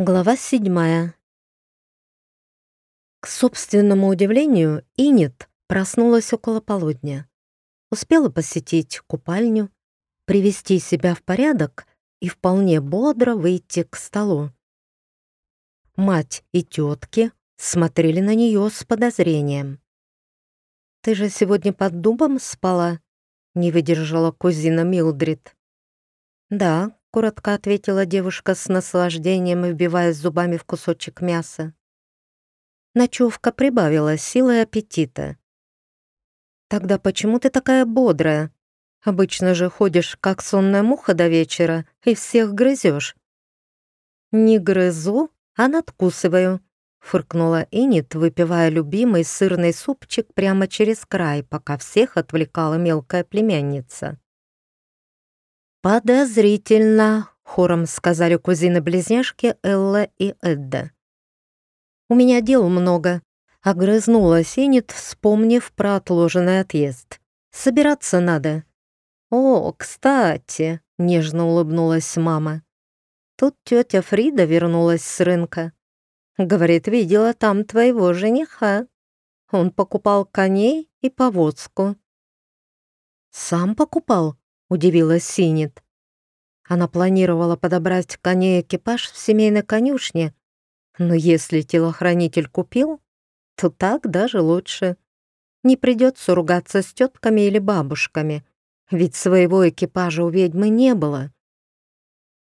Глава седьмая. К собственному удивлению, Инет проснулась около полудня. Успела посетить купальню, привести себя в порядок и вполне бодро выйти к столу. Мать и тетки смотрели на нее с подозрением. «Ты же сегодня под дубом спала?» — не выдержала кузина Милдрид. «Да, — коротко ответила девушка с наслаждением, вбивая зубами в кусочек мяса. Ночевка прибавила силы аппетита. «Тогда почему ты такая бодрая? Обычно же ходишь, как сонная муха до вечера, и всех грызешь». «Не грызу, а надкусываю», — фыркнула Инит, выпивая любимый сырный супчик прямо через край, пока всех отвлекала мелкая племянница. «Подозрительно», — хором сказали кузины-близняшки Элла и Эдда. «У меня дел много», — огрызнула Синит, вспомнив про отложенный отъезд. «Собираться надо». «О, кстати», — нежно улыбнулась мама. Тут тетя Фрида вернулась с рынка. Говорит, видела там твоего жениха. Он покупал коней и повозку. «Сам покупал?» — удивилась Синит. Она планировала подобрать коней экипаж в семейной конюшне, но если телохранитель купил, то так даже лучше. Не придется ругаться с тетками или бабушками, ведь своего экипажа у ведьмы не было.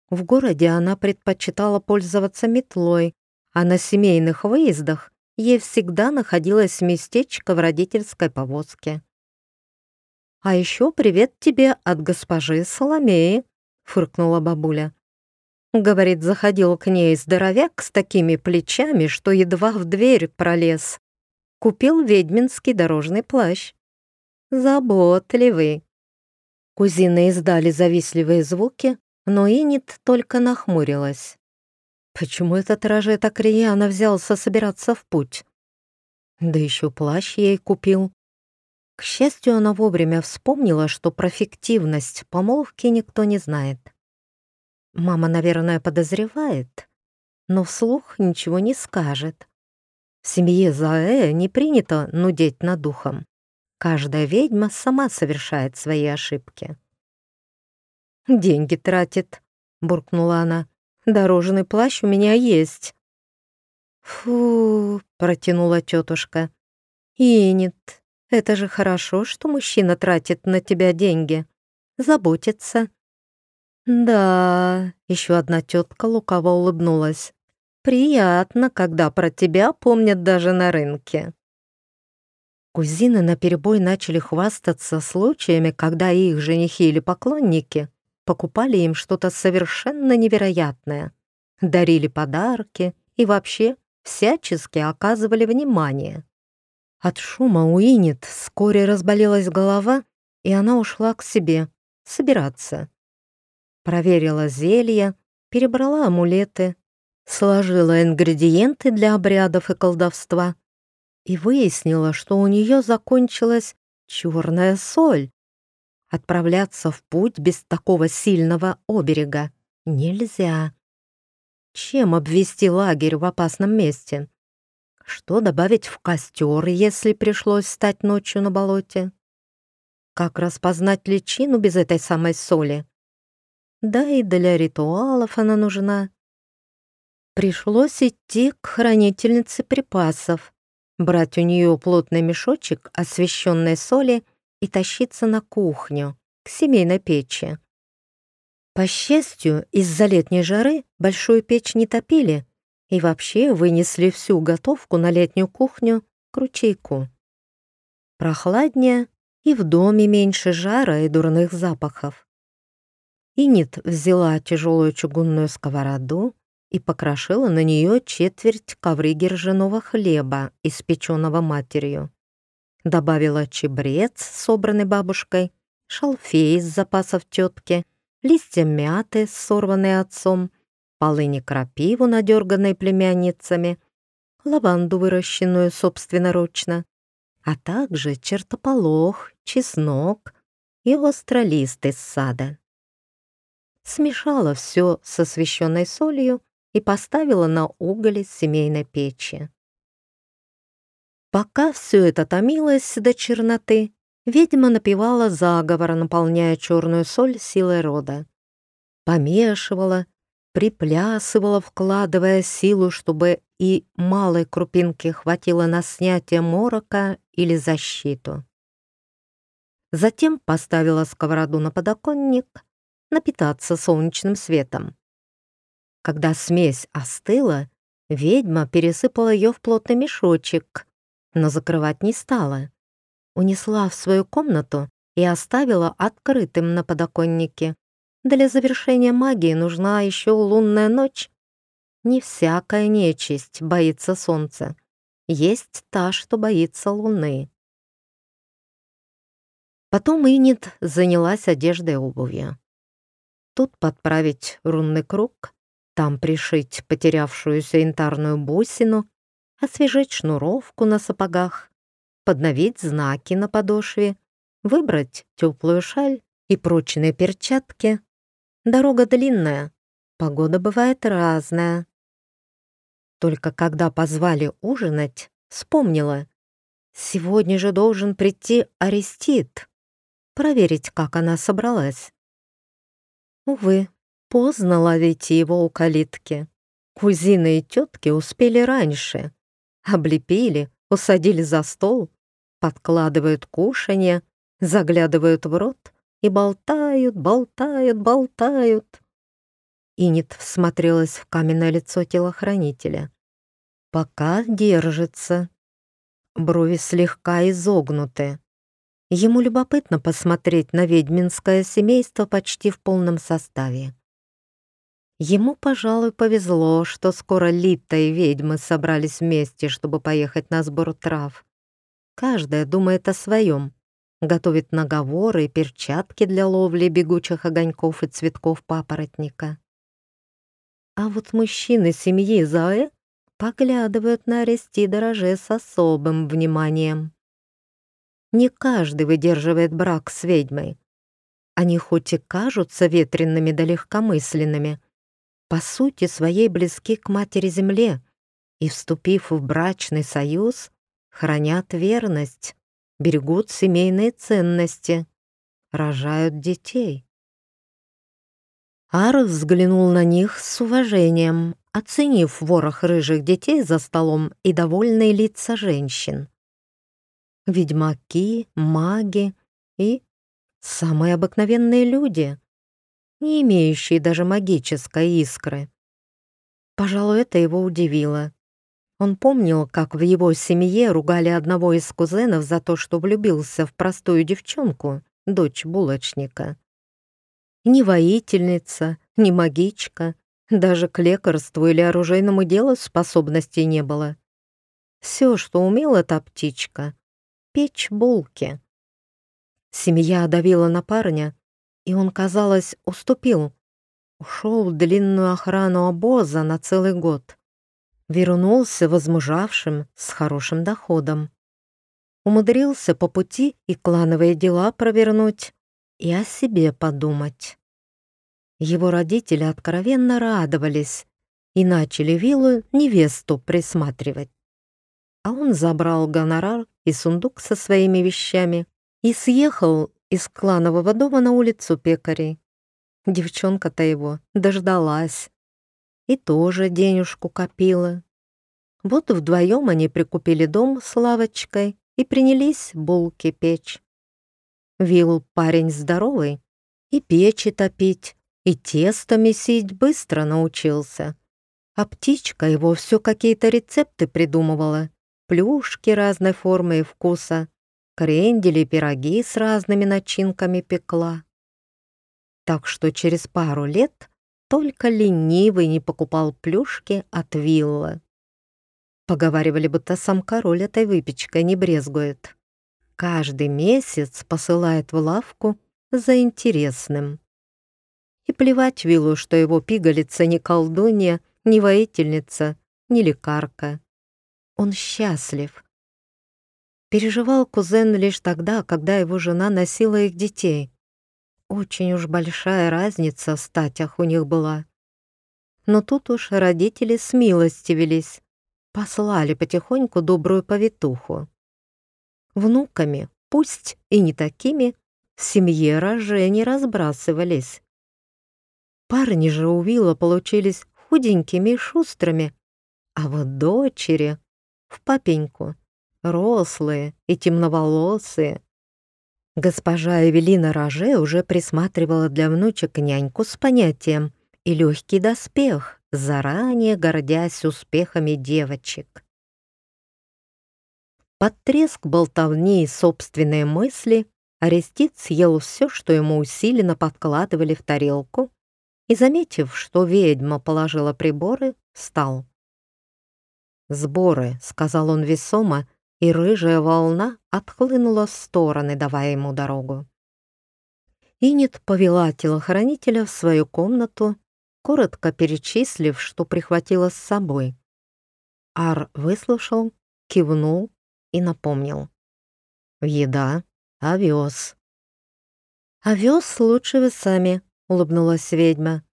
В городе она предпочитала пользоваться метлой, а на семейных выездах ей всегда находилось местечко в родительской повозке. «А еще привет тебе от госпожи Соломеи», — фыркнула бабуля. Говорит, заходил к ней здоровяк с такими плечами, что едва в дверь пролез. Купил ведьминский дорожный плащ. Заботливый. Кузины издали завистливые звуки, но Инит только нахмурилась. Почему этот роже так рьяно взялся собираться в путь? Да еще плащ ей купил. К счастью, она вовремя вспомнила, что про фиктивность помолвки никто не знает. Мама, наверное, подозревает, но вслух ничего не скажет. В семье Заэ не принято нудеть над духом. Каждая ведьма сама совершает свои ошибки. «Деньги тратит», — буркнула она. «Дорожный плащ у меня есть». «Фу», — протянула тетушка. «Инет, это же хорошо, что мужчина тратит на тебя деньги. Заботится. Да, еще одна тетка лукаво улыбнулась. Приятно, когда про тебя помнят даже на рынке. Кузины наперебой начали хвастаться случаями, когда их женихи или поклонники покупали им что-то совершенно невероятное, дарили подарки и вообще всячески оказывали внимание. От шума у Инет вскоре разболелась голова, и она ушла к себе собираться. Проверила зелья, перебрала амулеты, сложила ингредиенты для обрядов и колдовства и выяснила, что у нее закончилась черная соль. Отправляться в путь без такого сильного оберега нельзя. Чем обвести лагерь в опасном месте? Что добавить в костер, если пришлось стать ночью на болоте? Как распознать личину без этой самой соли? Да и для ритуалов она нужна. Пришлось идти к хранительнице припасов, брать у нее плотный мешочек освещенной соли и тащиться на кухню, к семейной печи. По счастью, из-за летней жары большую печь не топили, и вообще вынесли всю готовку на летнюю кухню к ручейку. Прохладнее и в доме меньше жара и дурных запахов. Инит взяла тяжелую чугунную сковороду и покрошила на нее четверть коврыги ржаного хлеба, испеченного матерью. Добавила чебрец, собранный бабушкой, шалфей из запасов тетки, листья мяты, сорванные отцом, полыни крапиву, надерганной племянницами, лаванду, выращенную собственноручно, а также чертополох, чеснок и остролист из сада. Смешала все со священной солью и поставила на уголь семейной печи. Пока все это томилось до черноты, ведьма напевала заговор, наполняя черную соль силой рода. Помешивала, приплясывала, вкладывая силу, чтобы и малой крупинки хватило на снятие морока или защиту. Затем поставила сковороду на подоконник напитаться солнечным светом. Когда смесь остыла, ведьма пересыпала ее в плотный мешочек, но закрывать не стала. Унесла в свою комнату и оставила открытым на подоконнике. Для завершения магии нужна еще лунная ночь. Не всякая нечисть боится солнца. Есть та, что боится луны. Потом Инит занялась одеждой и обувью. Тут подправить рунный круг, там пришить потерявшуюся янтарную бусину, освежить шнуровку на сапогах, подновить знаки на подошве, выбрать теплую шаль и прочные перчатки. Дорога длинная, погода бывает разная. Только когда позвали ужинать, вспомнила. Сегодня же должен прийти Арестит проверить, как она собралась. Увы, поздно ловить его у калитки. Кузины и тетки успели раньше. Облепили, усадили за стол, подкладывают кушанье, заглядывают в рот и болтают, болтают, болтают. Инит всмотрелась в каменное лицо телохранителя. Пока держится. Брови слегка изогнуты. Ему любопытно посмотреть на ведьминское семейство почти в полном составе. Ему, пожалуй, повезло, что скоро Лита и ведьмы собрались вместе, чтобы поехать на сбор трав. Каждая думает о своем, готовит наговоры и перчатки для ловли бегучих огоньков и цветков папоротника. А вот мужчины семьи Заэ поглядывают на Аристида Роже с особым вниманием. Не каждый выдерживает брак с ведьмой. Они хоть и кажутся ветренными да легкомысленными, по сути своей близки к Матери-Земле и, вступив в брачный союз, хранят верность, берегут семейные ценности, рожают детей. Ар взглянул на них с уважением, оценив ворох рыжих детей за столом и довольные лица женщин ведьмаки, маги и самые обыкновенные люди, не имеющие даже магической искры. Пожалуй, это его удивило. Он помнил, как в его семье ругали одного из кузенов за то, что влюбился в простую девчонку, дочь булочника. Ни воительница, ни магичка, даже к лекарству или оружейному делу способностей не было. Все, что умела та птичка, печь булки. Семья давила на парня, и он, казалось, уступил. Ушел в длинную охрану обоза на целый год. Вернулся возмужавшим с хорошим доходом. Умудрился по пути и клановые дела провернуть, и о себе подумать. Его родители откровенно радовались и начали виллу невесту присматривать а он забрал гонорар и сундук со своими вещами и съехал из кланового дома на улицу пекарей. Девчонка-то его дождалась и тоже денежку копила. Вот вдвоем они прикупили дом с лавочкой и принялись булки печь. Вил парень здоровый, и печи топить, и тесто месить быстро научился. А птичка его все какие-то рецепты придумывала плюшки разной формы и вкуса, крендели пироги с разными начинками пекла. Так что через пару лет только ленивый не покупал плюшки от вилла. Поговаривали, будто сам король этой выпечкой не брезгует. Каждый месяц посылает в лавку за интересным. И плевать Виллу, что его пигалица не колдунья, не воительница, не лекарка. Он счастлив. Переживал кузен лишь тогда, когда его жена носила их детей. Очень уж большая разница в статях у них была. Но тут уж родители смилостивились, послали потихоньку добрую повитуху. Внуками, пусть и не такими, в семье роже не разбрасывались. Парни же у Вилла получились худенькими и шустрыми, а вот дочери в папеньку, рослые и темноволосые. Госпожа Эвелина Роже уже присматривала для внучек няньку с понятием и легкий доспех, заранее гордясь успехами девочек. Под треск болтовни и собственные мысли Арестит съел все, что ему усиленно подкладывали в тарелку, и, заметив, что ведьма положила приборы, встал. «Сборы», — сказал он весомо, и рыжая волна отхлынула в стороны, давая ему дорогу. Инет повела телохранителя в свою комнату, коротко перечислив, что прихватила с собой. Ар выслушал, кивнул и напомнил. «Еда, овес». «Овес лучше вы сами», — улыбнулась ведьма.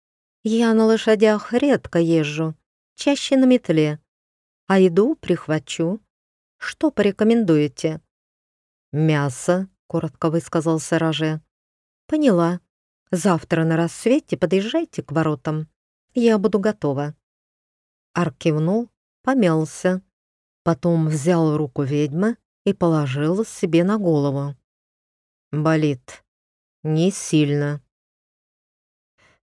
«Я на лошадях редко езжу, чаще на метле, а еду прихвачу. Что порекомендуете?» «Мясо», — коротко высказал Сараже. «Поняла. Завтра на рассвете подъезжайте к воротам. Я буду готова». Ар кивнул, помялся, потом взял руку ведьмы и положил себе на голову. «Болит. Не сильно»,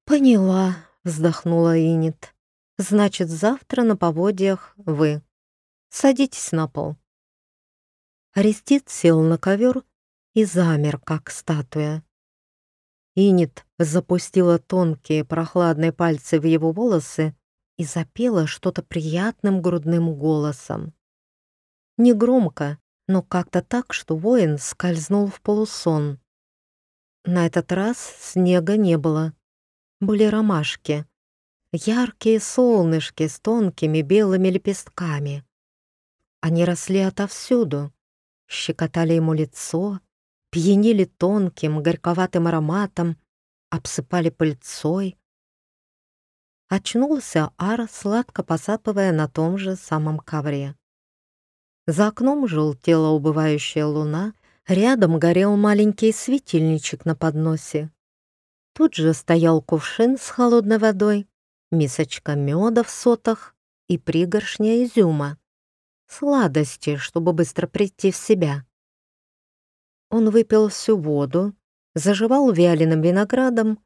«Поняла», — вздохнула Инит. «Значит, завтра на поводьях вы. Садитесь на пол». Арестит сел на ковер и замер, как статуя. Инит запустила тонкие прохладные пальцы в его волосы и запела что-то приятным грудным голосом. Негромко, но как-то так, что воин скользнул в полусон. На этот раз снега не было были ромашки. Яркие солнышки с тонкими белыми лепестками. Они росли отовсюду, щекотали ему лицо, пьянили тонким, горьковатым ароматом, обсыпали пыльцой. Очнулся Ар, сладко посапывая на том же самом ковре. За окном желтела убывающая луна, рядом горел маленький светильничек на подносе. Тут же стоял кувшин с холодной водой, мисочка меда в сотах и пригоршня изюма. Сладости, чтобы быстро прийти в себя. Он выпил всю воду, заживал вяленым виноградом,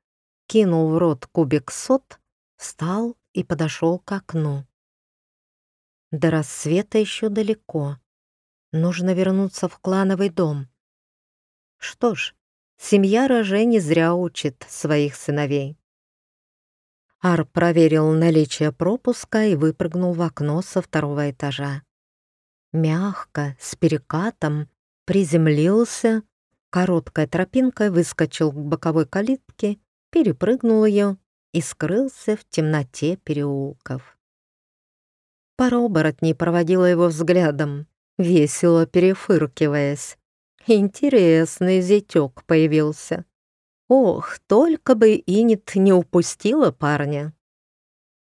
кинул в рот кубик сот, встал и подошел к окну. До рассвета еще далеко. Нужно вернуться в клановый дом. Что ж, Семья Роже не зря учит своих сыновей. Ар проверил наличие пропуска и выпрыгнул в окно со второго этажа. Мягко, с перекатом, приземлился, короткой тропинкой выскочил к боковой калитке, перепрыгнул ее и скрылся в темноте переулков. Пара оборотней проводила его взглядом, весело перефыркиваясь. Интересный зятёк появился. Ох, только бы Инит не упустила парня.